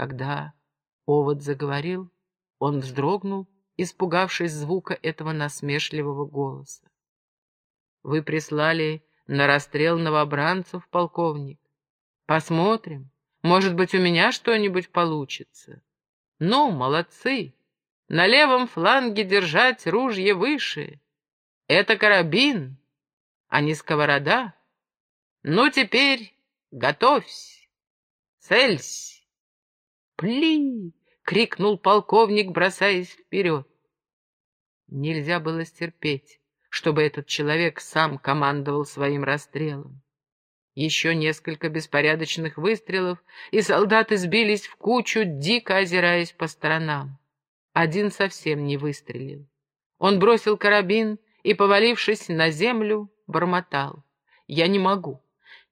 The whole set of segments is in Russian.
Когда овод заговорил, он вздрогнул, испугавшись звука этого насмешливого голоса. «Вы прислали на расстрел новобранцев, полковник. Посмотрим, может быть, у меня что-нибудь получится. Ну, молодцы, на левом фланге держать ружье выше. Это карабин, а не сковорода. Ну, теперь готовься, целься. Пли! — крикнул полковник, бросаясь вперед. Нельзя было стерпеть, чтобы этот человек сам командовал своим расстрелом. Еще несколько беспорядочных выстрелов, и солдаты сбились в кучу, дико озираясь по сторонам. Один совсем не выстрелил. Он бросил карабин и, повалившись на землю, бормотал. «Я не могу!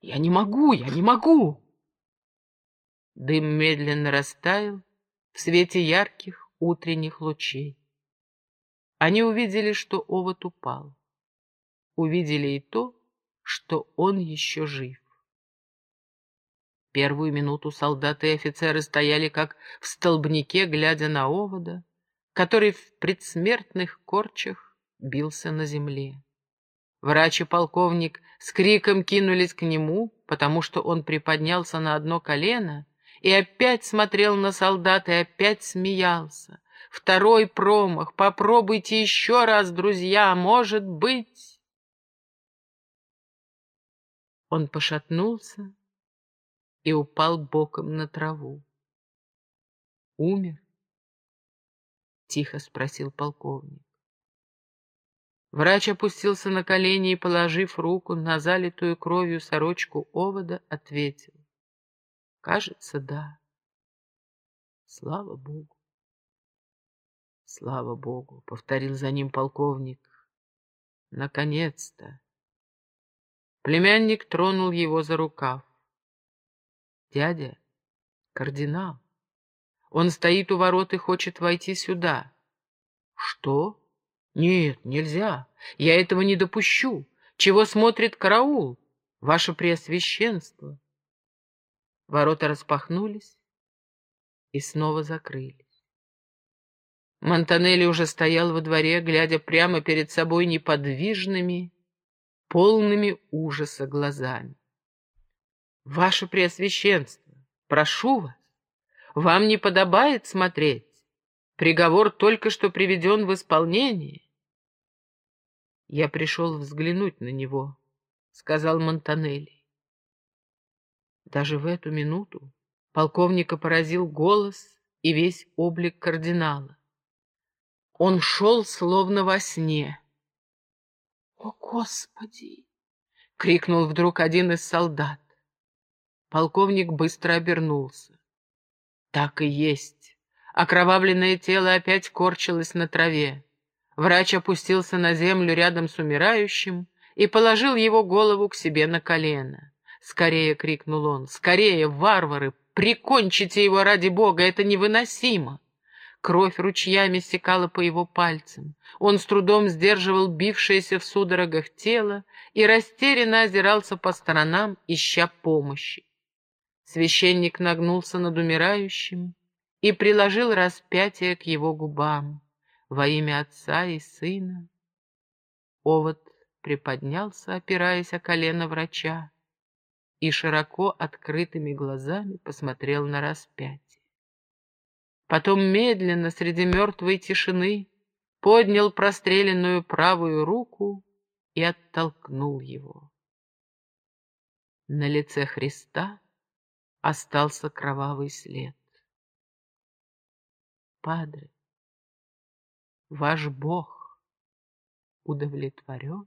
Я не могу! Я не могу!» Дым медленно растаял в свете ярких утренних лучей. Они увидели, что овод упал. Увидели и то, что он еще жив. Первую минуту солдаты и офицеры стояли как в столбнике, глядя на овода, который в предсмертных корчах бился на земле. Врач и полковник с криком кинулись к нему, потому что он приподнялся на одно колено и опять смотрел на солдат и опять смеялся. Второй промах. Попробуйте еще раз, друзья, может быть. Он пошатнулся и упал боком на траву. Умер? Тихо спросил полковник. Врач опустился на колени и, положив руку на залитую кровью сорочку овода, ответил. Кажется, да. Слава Богу. Слава Богу, повторил за ним полковник. Наконец-то. Племянник тронул его за рукав. Дядя, кардинал, он стоит у ворот и хочет войти сюда. Что? Нет, нельзя. Я этого не допущу. Чего смотрит караул? Ваше Преосвященство. Ворота распахнулись и снова закрылись. Монтанелли уже стоял во дворе, глядя прямо перед собой неподвижными, полными ужаса глазами. «Ваше Преосвященство, прошу вас, вам не подобает смотреть. Приговор только что приведен в исполнение». «Я пришел взглянуть на него», — сказал Монтанелли. Даже в эту минуту полковника поразил голос и весь облик кардинала. Он шел словно во сне. «О, Господи!» — крикнул вдруг один из солдат. Полковник быстро обернулся. Так и есть. Окровавленное тело опять корчилось на траве. Врач опустился на землю рядом с умирающим и положил его голову к себе на колено. «Скорее!» — крикнул он. «Скорее, варвары! Прикончите его ради бога! Это невыносимо!» Кровь ручьями стекала по его пальцам. Он с трудом сдерживал бившееся в судорогах тело и растерянно озирался по сторонам, ища помощи. Священник нагнулся над умирающим и приложил распятие к его губам во имя Отца и Сына. Овод приподнялся, опираясь о колено врача, и широко открытыми глазами посмотрел на распятие. Потом медленно среди мертвой тишины поднял простреленную правую руку и оттолкнул его. На лице Христа остался кровавый след. Падре, ваш Бог удовлетворен?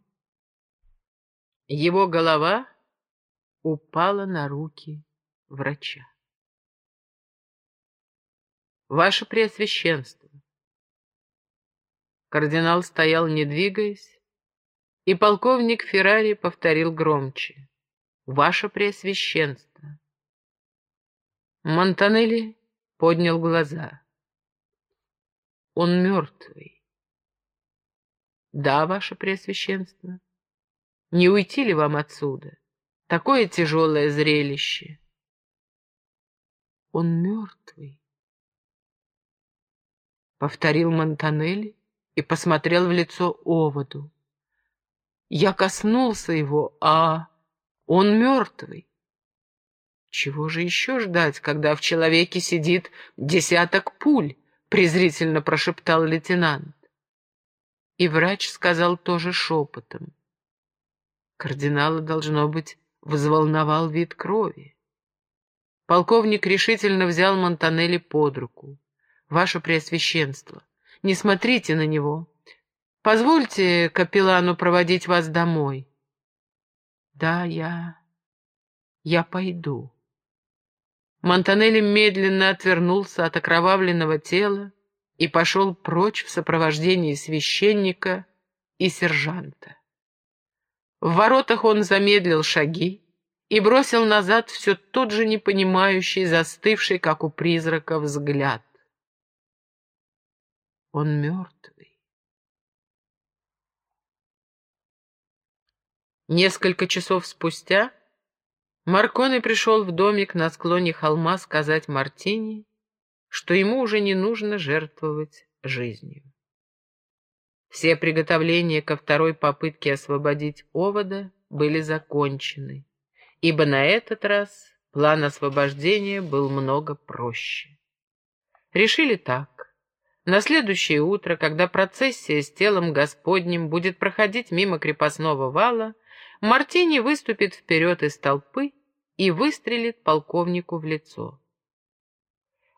Его голова упала на руки врача. Ваше Преосвященство. Кардинал стоял, не двигаясь, и полковник Феррари повторил громче. Ваше Преосвященство. Монтанелли поднял глаза. Он мертвый. Да, Ваше Преосвященство. Не уйти ли вам отсюда? Такое тяжелое зрелище. он мертвый. Повторил Монтанелли и посмотрел в лицо оводу. Я коснулся его, а он мертвый. Чего же еще ждать, когда в человеке сидит десяток пуль? презрительно прошептал лейтенант. И врач сказал тоже шепотом. Кардинала, должно быть, взволновал вид крови. Полковник решительно взял Монтанелли под руку. «Ваше Преосвященство, не смотрите на него. Позвольте капеллану проводить вас домой». «Да, я... я пойду». Монтанелли медленно отвернулся от окровавленного тела и пошел прочь в сопровождении священника и сержанта. В воротах он замедлил шаги и бросил назад все тот же непонимающий, застывший, как у призрака, взгляд. Он мертвый. Несколько часов спустя Маркони пришел в домик на склоне холма сказать Мартини, что ему уже не нужно жертвовать жизнью. Все приготовления ко второй попытке освободить овода были закончены, ибо на этот раз план освобождения был много проще. Решили так. На следующее утро, когда процессия с телом Господним будет проходить мимо крепостного вала, Мартини выступит вперед из толпы и выстрелит полковнику в лицо.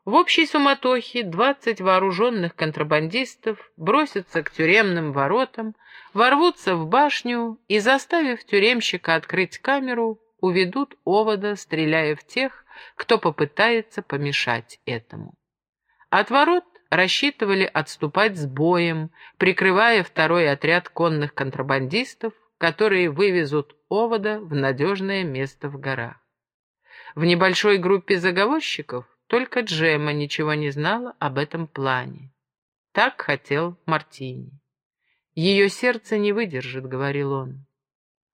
В общей суматохе двадцать вооруженных контрабандистов бросятся к тюремным воротам, ворвутся в башню и, заставив тюремщика открыть камеру, уведут овода, стреляя в тех, кто попытается помешать этому. От ворот рассчитывали отступать с боем, прикрывая второй отряд конных контрабандистов, которые вывезут овода в надежное место в горах. В небольшой группе заговорщиков только Джема ничего не знала об этом плане. Так хотел Мартини. «Ее сердце не выдержит», — говорил он.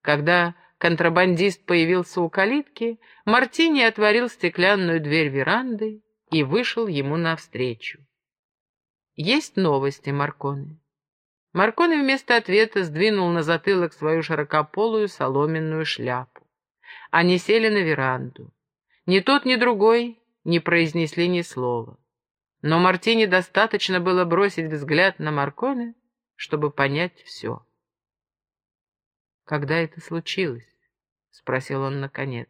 Когда контрабандист появился у калитки, Мартини отворил стеклянную дверь веранды и вышел ему навстречу. «Есть новости, Марконе?» Марконе вместо ответа сдвинул на затылок свою широкополую соломенную шляпу. Они сели на веранду. Ни тот, ни другой не произнесли ни слова. Но Мартине достаточно было бросить взгляд на Марконе, чтобы понять все. «Когда это случилось?» — спросил он наконец.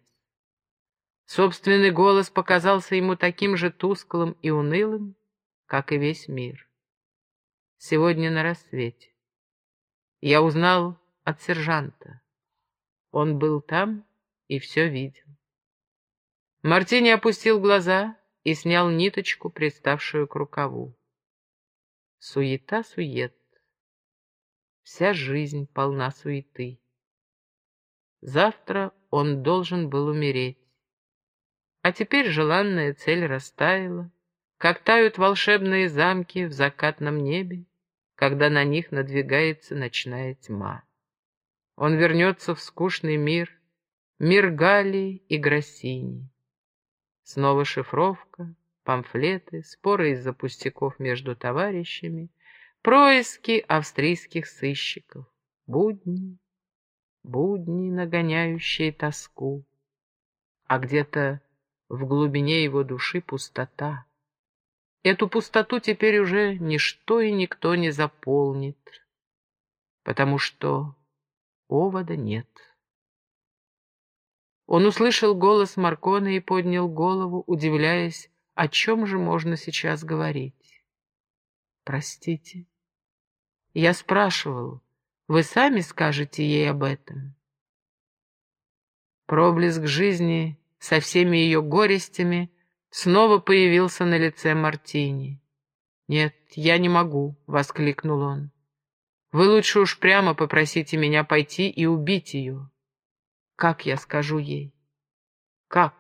Собственный голос показался ему таким же тусклым и унылым, как и весь мир сегодня на рассвете. Я узнал от сержанта. Он был там и все видел. Мартини опустил глаза и снял ниточку, приставшую к рукаву. Суета-сует. Вся жизнь полна суеты. Завтра он должен был умереть. А теперь желанная цель растаяла, как тают волшебные замки в закатном небе, когда на них надвигается ночная тьма. Он вернется в скучный мир, мир Галии и Гроссини. Снова шифровка, памфлеты, споры из-за пустяков между товарищами, происки австрийских сыщиков, будни, будни, нагоняющие тоску. А где-то в глубине его души пустота, Эту пустоту теперь уже ничто и никто не заполнит, потому что овода нет. Он услышал голос Маркона и поднял голову, удивляясь, о чем же можно сейчас говорить. «Простите, я спрашивал, вы сами скажете ей об этом?» Проблеск жизни со всеми ее горестями — снова появился на лице Мартини. «Нет, я не могу», — воскликнул он. «Вы лучше уж прямо попросите меня пойти и убить ее». «Как я скажу ей?» «Как?»